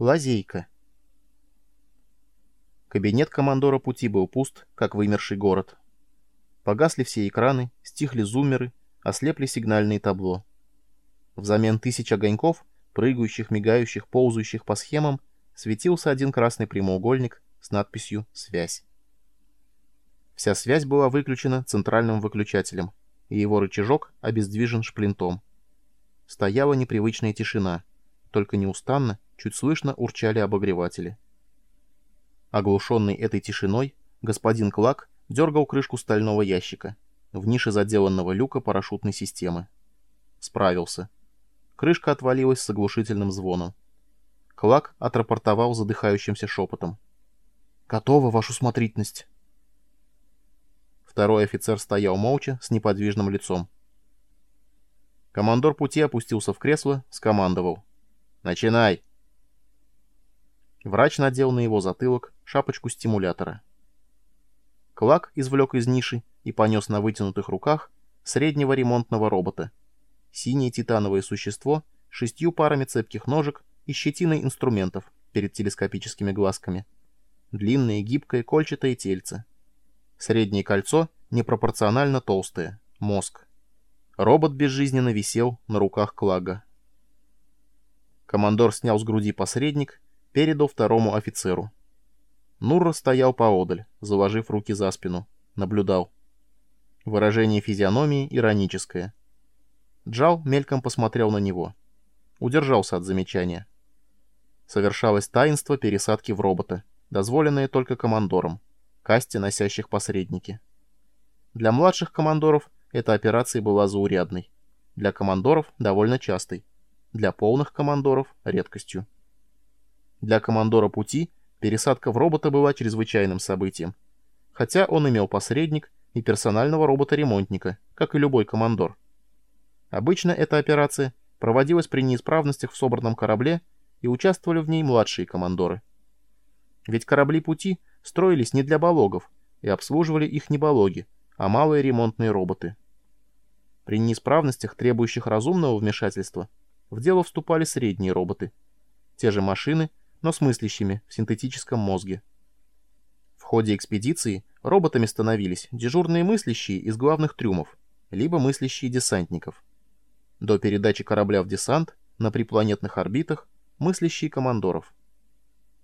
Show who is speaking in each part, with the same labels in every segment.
Speaker 1: Лазейка. Кабинет командора пути был пуст, как вымерший город. Погасли все экраны, стихли зумеры, ослепли сигнальные табло. Взамен тысяч огоньков, прыгающих, мигающих, ползающих по схемам, светился один красный прямоугольник с надписью «Связь». Вся связь была выключена центральным выключателем, и его рычажок обездвижен шплинтом. Стояла непривычная тишина, только неустанно, чуть слышно урчали обогреватели. Оглушенный этой тишиной, господин Клак дергал крышку стального ящика в нише заделанного люка парашютной системы. Справился. Крышка отвалилась с оглушительным звоном. Клак отрапортовал задыхающимся шепотом. «Готово, вашу смотрительность!» Второй офицер стоял молча, с неподвижным лицом. Командор пути опустился в кресло, скомандовал. «Начинай!» Врач надел на его затылок шапочку стимулятора. Клак извлек из ниши и понес на вытянутых руках среднего ремонтного робота. Синее титановое существо с шестью парами цепких ножек и щетиной инструментов перед телескопическими глазками. Длинное, гибкое, кольчатое тельце. Среднее кольцо непропорционально толстое. Мозг. Робот безжизненно висел на руках Клага. Командор снял с груди посредник, передал второму офицеру. Нурра стоял поодаль, заложив руки за спину. Наблюдал. Выражение физиономии ироническое. Джал мельком посмотрел на него. Удержался от замечания. Совершалось таинство пересадки в робота, дозволенное только командорам, касте, носящих посредники. Для младших командоров эта операция была заурядной. Для командоров довольно частой. Для полных командоров — редкостью. Для командора пути пересадка в робота была чрезвычайным событием. Хотя он имел посредник и персонального робота-ремонтника, как и любой командор. Обычно эта операция проводилась при неисправностях в собранном корабле и участвовали в ней младшие командоры. Ведь корабли пути строились не для балогов, и обслуживали их не балоги, а малые ремонтные роботы. При неисправностях, требующих разумного вмешательства, в дело вступали средние роботы. Те же машины, но с мыслящими в синтетическом мозге. В ходе экспедиции роботами становились дежурные мыслящие из главных трюмов, либо мыслящие десантников. До передачи корабля в десант на припланетных орбитах мыслящие командоров.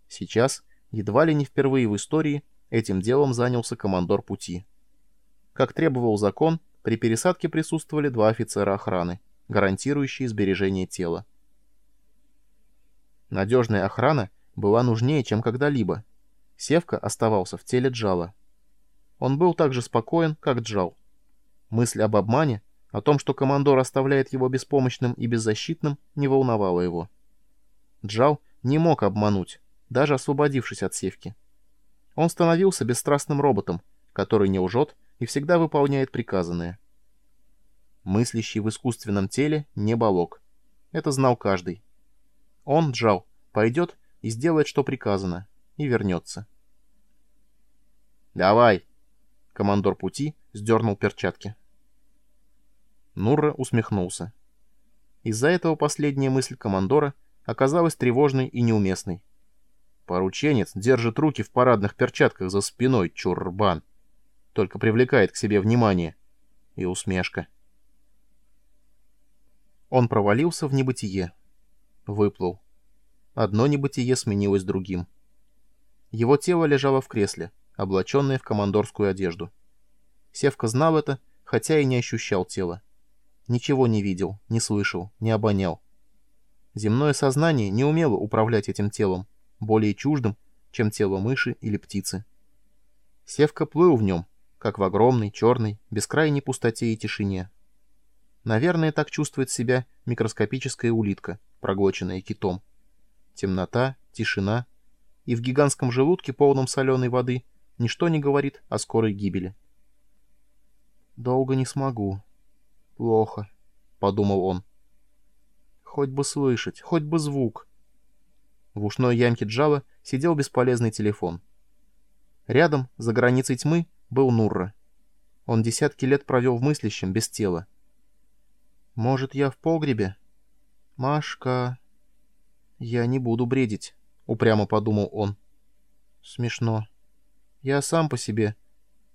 Speaker 1: Сейчас, едва ли не впервые в истории, этим делом занялся командор пути. Как требовал закон, при пересадке присутствовали два офицера охраны, гарантирующие сбережение тела. Надежная охрана была нужнее, чем когда-либо. Севка оставался в теле Джала. Он был так же спокоен, как Джал. Мысль об обмане, о том, что командор оставляет его беспомощным и беззащитным, не волновала его. Джал не мог обмануть, даже освободившись от Севки. Он становился бесстрастным роботом, который не лжет и всегда выполняет приказанное. Мыслящий в искусственном теле не балок. Это знал каждый. Он, Джал, пойдет и сделает, что приказано, и вернется. «Давай!» — командор пути сдернул перчатки. Нурра усмехнулся. Из-за этого последняя мысль командора оказалась тревожной и неуместной. Порученец держит руки в парадных перчатках за спиной, чурбан. Только привлекает к себе внимание. И усмешка. Он провалился в небытие. Выплыл. Одно небытие сменилось другим. Его тело лежало в кресле, облаченное в командорскую одежду. Севка знал это, хотя и не ощущал тела. Ничего не видел, не слышал, не обонял. Земное сознание не умело управлять этим телом, более чуждым, чем тело мыши или птицы. Севка плыл в нем, как в огромной, черной, бескрайней пустоте и тишине. Наверное, так чувствует себя микроскопическая улитка, проглоченная китом. Темнота, тишина, и в гигантском желудке, полном соленой воды, ничто не говорит о скорой гибели. «Долго не смогу. Плохо», — подумал он. «Хоть бы слышать, хоть бы звук». В ушной ямке Джава сидел бесполезный телефон. Рядом, за границей тьмы, был Нурра. Он десятки лет провел в мыслящем, без тела. Может, я в погребе? Машка... Я не буду бредить. — упрямо подумал он. «Смешно. Я сам по себе.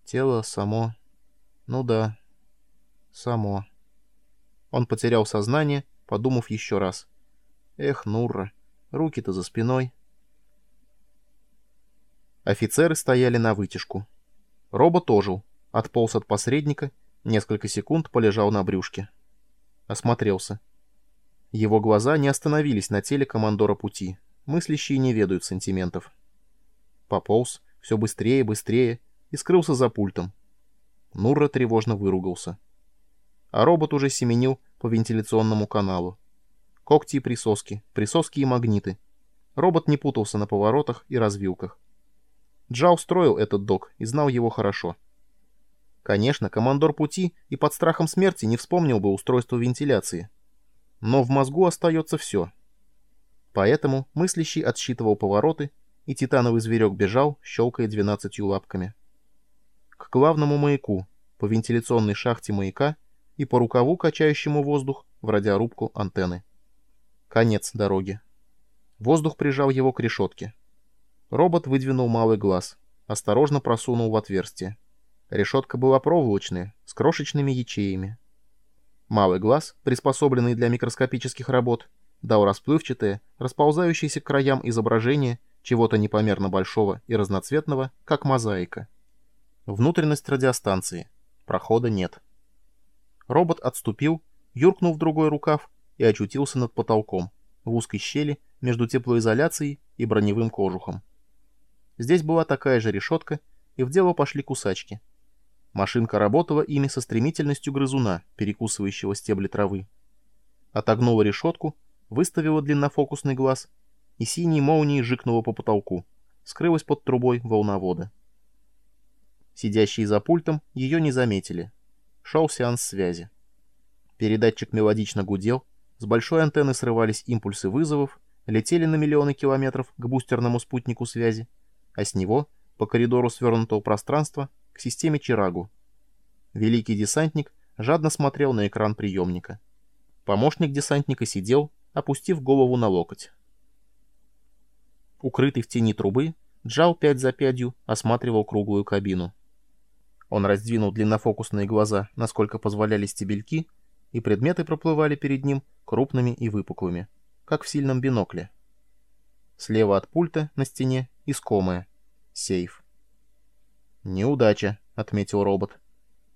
Speaker 1: Тело само. Ну да, само». Он потерял сознание, подумав еще раз. «Эх, Нурра, руки-то за спиной». Офицеры стояли на вытяжку. Робот ожил, отполз от посредника, несколько секунд полежал на брюшке. Осмотрелся. Его глаза не остановились на теле командора пути. Мыслящие не ведают сантиментов. Пополз, все быстрее быстрее, и скрылся за пультом. Нурра тревожно выругался. А робот уже семенил по вентиляционному каналу. Когти и присоски, присоски и магниты. Робот не путался на поворотах и развилках. Джа устроил этот док и знал его хорошо. Конечно, командор пути и под страхом смерти не вспомнил бы устройство вентиляции. Но в мозгу остается все. Поэтому мыслящий отсчитывал повороты, и титановый зверек бежал, щелкая двенадцатью лапками. К главному маяку, по вентиляционной шахте маяка и по рукаву, качающему воздух, в радиорубку антенны. Конец дороги. Воздух прижал его к решетке. Робот выдвинул малый глаз, осторожно просунул в отверстие. Решетка была проволочная, с крошечными ячеями. Малый глаз, приспособленный для микроскопических работ, дал расплывчатое, расползающееся к краям изображение чего-то непомерно большого и разноцветного, как мозаика. Внутренность радиостанции. Прохода нет. Робот отступил, юркнул в другой рукав и очутился над потолком, в узкой щели между теплоизоляцией и броневым кожухом. Здесь была такая же решетка, и в дело пошли кусачки — Машинка работала ими со стремительностью грызуна, перекусывающего стебли травы. Отогнула решетку, выставила длиннофокусный глаз, и синей молнией жикнула по потолку, скрылась под трубой волновода. Сидящие за пультом ее не заметили. Шел сеанс связи. Передатчик мелодично гудел, с большой антенны срывались импульсы вызовов, летели на миллионы километров к бустерному спутнику связи, а с него, по коридору свернутого пространства, к системе Чирагу. Великий десантник жадно смотрел на экран приемника. Помощник десантника сидел, опустив голову на локоть. Укрытый в тени трубы, Джал пять за пятью осматривал круглую кабину. Он раздвинул длиннофокусные глаза, насколько позволяли стебельки, и предметы проплывали перед ним крупными и выпуклыми, как в сильном бинокле. Слева от пульта на стене искомое. Сейф. «Неудача», — отметил робот.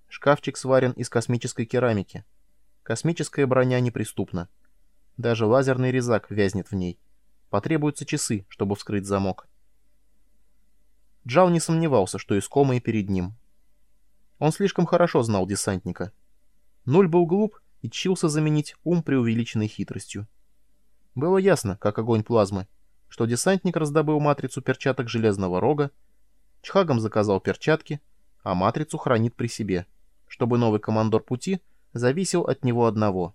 Speaker 1: «Шкафчик сварен из космической керамики. Космическая броня неприступна. Даже лазерный резак вязнет в ней. Потребуются часы, чтобы вскрыть замок». Джал не сомневался, что искомые перед ним. Он слишком хорошо знал десантника. Нуль был глуп и чился заменить ум преувеличенной хитростью. Было ясно, как огонь плазмы, что десантник раздобыл матрицу перчаток железного рога Чхагам заказал перчатки, а матрицу хранит при себе, чтобы новый командор пути зависел от него одного.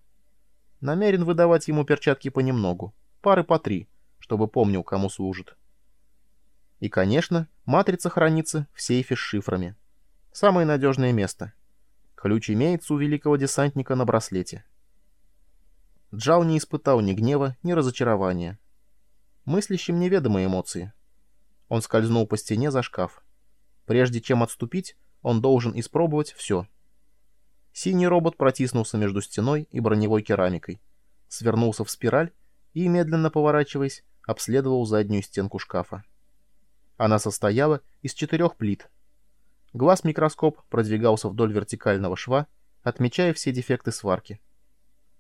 Speaker 1: Намерен выдавать ему перчатки понемногу, пары по три, чтобы помнил, кому служит. И, конечно, матрица хранится в сейфе с шифрами. Самое надежное место. Ключ имеется у великого десантника на браслете. Джал не испытал ни гнева, ни разочарования. Мыслящим неведомые эмоции — он скользнул по стене за шкаф. Прежде чем отступить, он должен испробовать все. Синий робот протиснулся между стеной и броневой керамикой, свернулся в спираль и, медленно поворачиваясь, обследовал заднюю стенку шкафа. Она состояла из четырех плит. Глаз-микроскоп продвигался вдоль вертикального шва, отмечая все дефекты сварки.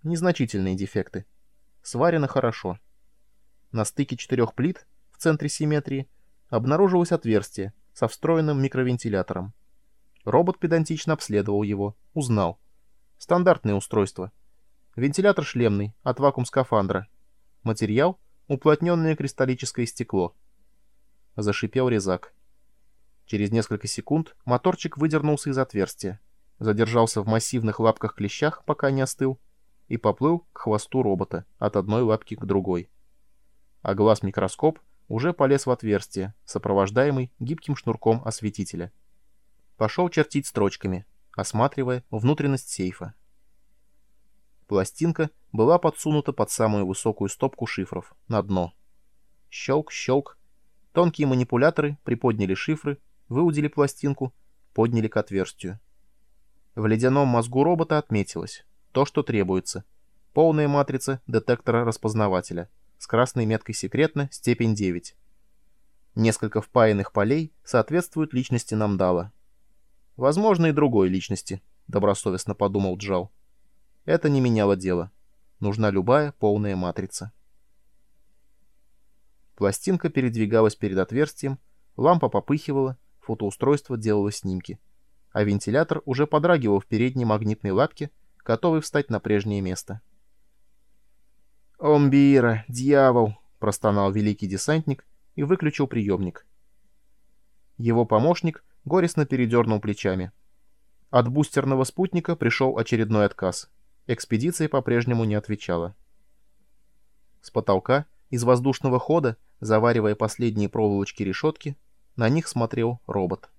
Speaker 1: Незначительные дефекты. Сварено хорошо. На стыке четырех плит, в центре симметрии, обнаружилось отверстие со встроенным микровентилятором. Робот педантично обследовал его, узнал. Стандартное устройство. Вентилятор шлемный, от вакуум-скафандра. Материал — уплотненное кристаллическое стекло. Зашипел резак. Через несколько секунд моторчик выдернулся из отверстия, задержался в массивных лапках-клещах, пока не остыл, и поплыл к хвосту робота от одной лапки к другой. А глаз-микроскоп — уже полез в отверстие, сопровождаемый гибким шнурком осветителя. Пошел чертить строчками, осматривая внутренность сейфа. Пластинка была подсунута под самую высокую стопку шифров, на дно. Щелк, щелк. Тонкие манипуляторы приподняли шифры, выудили пластинку, подняли к отверстию. В ледяном мозгу робота отметилось то, что требуется. Полная матрица детектора распознавателя с красной меткой «Секретно» степень 9. Несколько впаянных полей соответствуют личности Намдала. Возможно, и другой личности, добросовестно подумал Джал. Это не меняло дело. Нужна любая полная матрица. Пластинка передвигалась перед отверстием, лампа попыхивала, фотоустройство делало снимки. А вентилятор уже подрагивал в передней магнитной лапке, готовый встать на прежнее место. «Омбира, дьявол!» — простонал великий десантник и выключил приемник. Его помощник горестно передернул плечами. От бустерного спутника пришел очередной отказ. Экспедиция по-прежнему не отвечала. С потолка, из воздушного хода, заваривая последние проволочки решетки, на них смотрел робот.